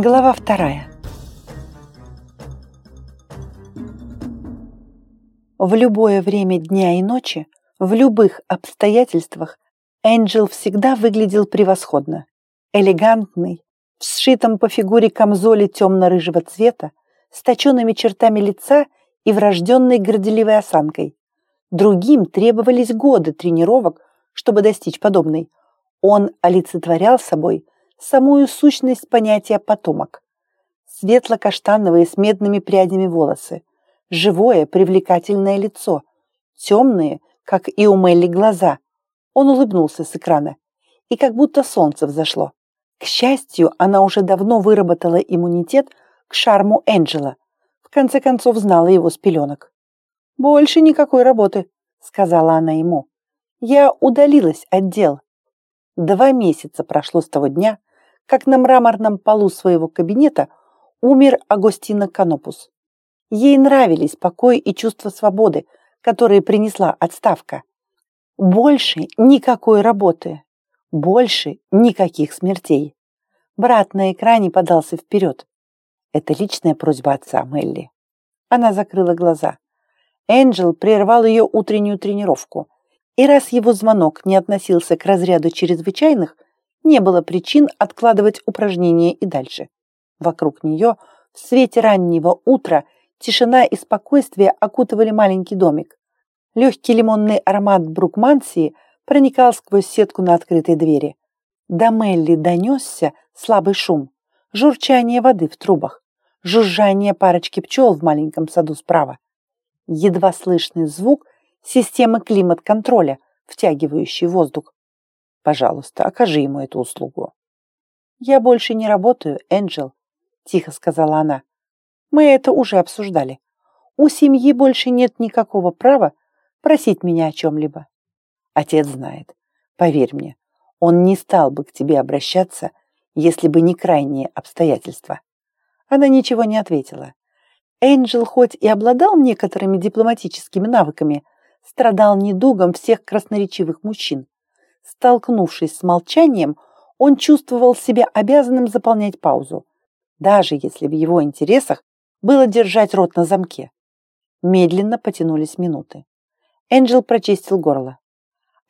Глава вторая. В любое время дня и ночи, в любых обстоятельствах, Энджел всегда выглядел превосходно. Элегантный, в сшитом по фигуре камзоле темно-рыжего цвета, с точенными чертами лица и врожденной горделивой осанкой. Другим требовались годы тренировок, чтобы достичь подобной. Он олицетворял собой самую сущность понятия «потомок». Светло-каштановые с медными прядями волосы, живое привлекательное лицо, темные, как и у Мелли, глаза. Он улыбнулся с экрана, и как будто солнце взошло. К счастью, она уже давно выработала иммунитет к шарму Энджела. В конце концов, знала его с пеленок. «Больше никакой работы», — сказала она ему. «Я удалилась от дел». Два месяца прошло с того дня, как на мраморном полу своего кабинета умер Агостино Канопус. Ей нравились покой и чувство свободы, которые принесла отставка. Больше никакой работы, больше никаких смертей. Брат на экране подался вперед. Это личная просьба отца Мелли. Она закрыла глаза. Энджел прервал ее утреннюю тренировку. И раз его звонок не относился к разряду чрезвычайных, не было причин откладывать упражнения и дальше. Вокруг нее в свете раннего утра тишина и спокойствие окутывали маленький домик. Легкий лимонный аромат брукмансии проникал сквозь сетку на открытой двери. До Мелли донесся слабый шум, журчание воды в трубах, жужжание парочки пчел в маленьком саду справа. Едва слышный звук системы климат-контроля, втягивающий воздух. Пожалуйста, окажи ему эту услугу. «Я больше не работаю, Энджел», — тихо сказала она. «Мы это уже обсуждали. У семьи больше нет никакого права просить меня о чем-либо. Отец знает. Поверь мне, он не стал бы к тебе обращаться, если бы не крайние обстоятельства». Она ничего не ответила. Энджел хоть и обладал некоторыми дипломатическими навыками, страдал недугом всех красноречивых мужчин. Столкнувшись с молчанием, он чувствовал себя обязанным заполнять паузу, даже если в его интересах было держать рот на замке. Медленно потянулись минуты. Энджел прочистил горло.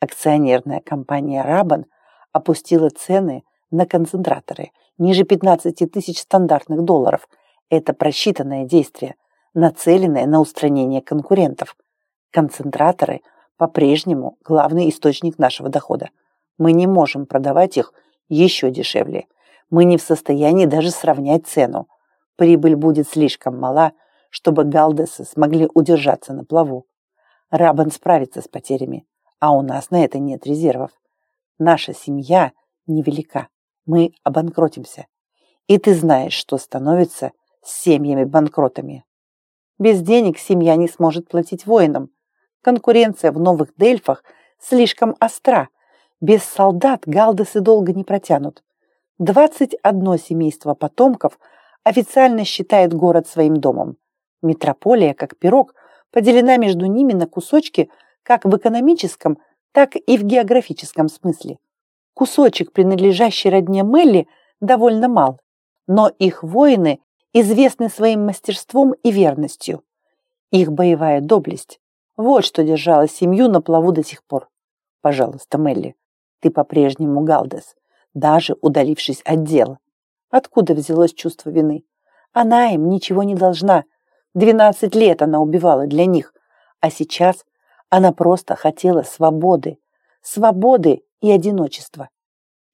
Акционерная компания «Рабан» опустила цены на концентраторы ниже 15 тысяч стандартных долларов. Это просчитанное действие, нацеленное на устранение конкурентов. Концентраторы – по-прежнему главный источник нашего дохода. Мы не можем продавать их еще дешевле. Мы не в состоянии даже сравнять цену. Прибыль будет слишком мала, чтобы галдесы смогли удержаться на плаву. Рабан справится с потерями, а у нас на это нет резервов. Наша семья невелика. Мы обанкротимся. И ты знаешь, что становится с семьями-банкротами. Без денег семья не сможет платить воинам, Конкуренция в новых Дельфах слишком остра. Без солдат галдесы долго не протянут. 21 семейство потомков официально считает город своим домом. Метрополия, как пирог, поделена между ними на кусочки как в экономическом, так и в географическом смысле. Кусочек, принадлежащий родне Мелли, довольно мал, но их воины известны своим мастерством и верностью. Их боевая доблесть вот что держало семью на плаву до сих пор. Пожалуйста, Мелли, ты по-прежнему Галдес, даже удалившись от дела. Откуда взялось чувство вины? Она им ничего не должна. Двенадцать лет она убивала для них. А сейчас она просто хотела свободы. Свободы и одиночества.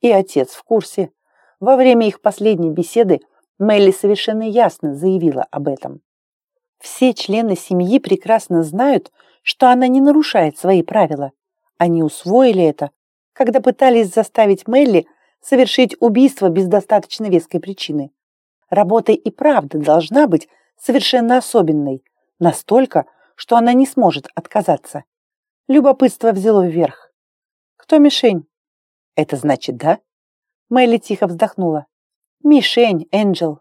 И отец в курсе. Во время их последней беседы Мелли совершенно ясно заявила об этом. Все члены семьи прекрасно знают, что она не нарушает свои правила. Они усвоили это, когда пытались заставить Мелли совершить убийство без достаточно веской причины. Работа и правда должна быть совершенно особенной, настолько, что она не сможет отказаться. Любопытство взяло вверх. Кто мишень? Это значит да? Мелли тихо вздохнула. Мишень, Энджел.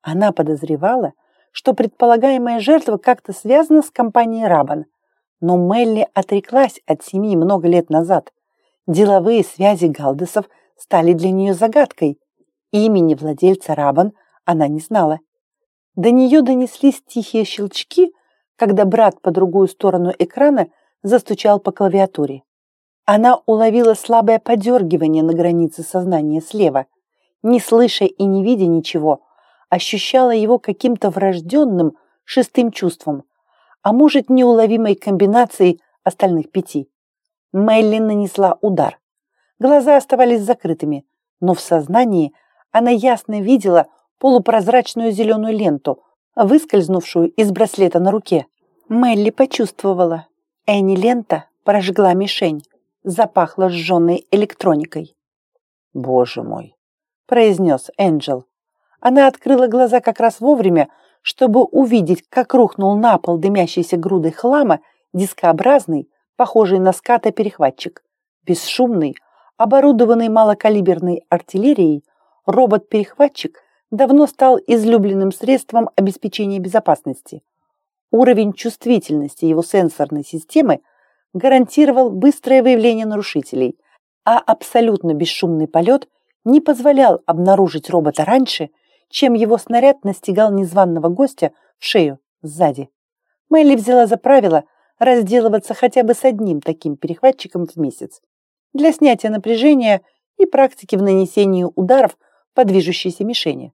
Она подозревала, что предполагаемая жертва как-то связана с компанией Рабан, но Мелли отреклась от семьи много лет назад. Деловые связи Галдесов стали для нее загадкой. Имени владельца Рабан Она не знала. До нее донеслись тихие щелчки, когда брат по другую сторону экрана застучал по клавиатуре. Она уловила слабое подергивание на границе сознания слева. Не слыша и не видя ничего, ощущала его каким-то врожденным шестым чувством, а может, неуловимой комбинацией остальных пяти. Мелли нанесла удар. Глаза оставались закрытыми, но в сознании она ясно видела полупрозрачную зеленую ленту, выскользнувшую из браслета на руке. Мелли почувствовала. Энни лента прожгла мишень, запахла сжженной электроникой. «Боже мой!» – произнес Энджел. Она открыла глаза как раз вовремя, чтобы увидеть, как рухнул на пол дымящейся грудой хлама дискообразный, похожий на ската перехватчик. Бесшумный, оборудованный малокалиберной артиллерией, робот-перехватчик давно стал излюбленным средством обеспечения безопасности. Уровень чувствительности его сенсорной системы гарантировал быстрое выявление нарушителей, а абсолютно бесшумный полет не позволял обнаружить робота раньше, чем его снаряд настигал незваного гостя в шею сзади. Мелли взяла за правило разделываться хотя бы с одним таким перехватчиком в месяц для снятия напряжения и практики в нанесении ударов по движущейся мишени.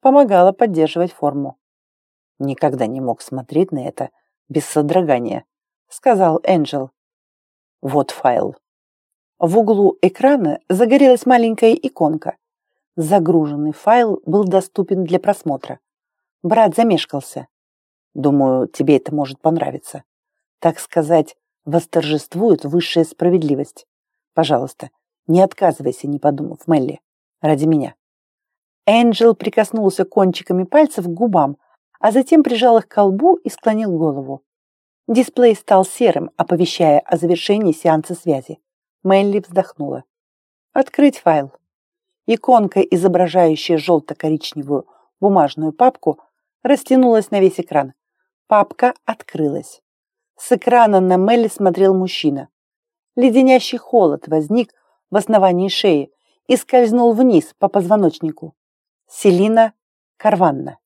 Помогала поддерживать форму. Никогда не мог смотреть на это без содрогания, сказал Энджел. Вот файл. В углу экрана загорелась маленькая иконка. Загруженный файл был доступен для просмотра. Брат замешкался. Думаю, тебе это может понравиться. Так сказать, восторжествует высшая справедливость. Пожалуйста, не отказывайся, не подумав, Мелли. Ради меня. Энджел прикоснулся кончиками пальцев к губам, а затем прижал их к колбу и склонил голову. Дисплей стал серым, оповещая о завершении сеанса связи. Мелли вздохнула. Открыть файл. Иконка, изображающая желто-коричневую бумажную папку, растянулась на весь экран. Папка открылась. С экрана на Мелли смотрел мужчина. Леденящий холод возник в основании шеи и скользнул вниз по позвоночнику. Селина Карванна.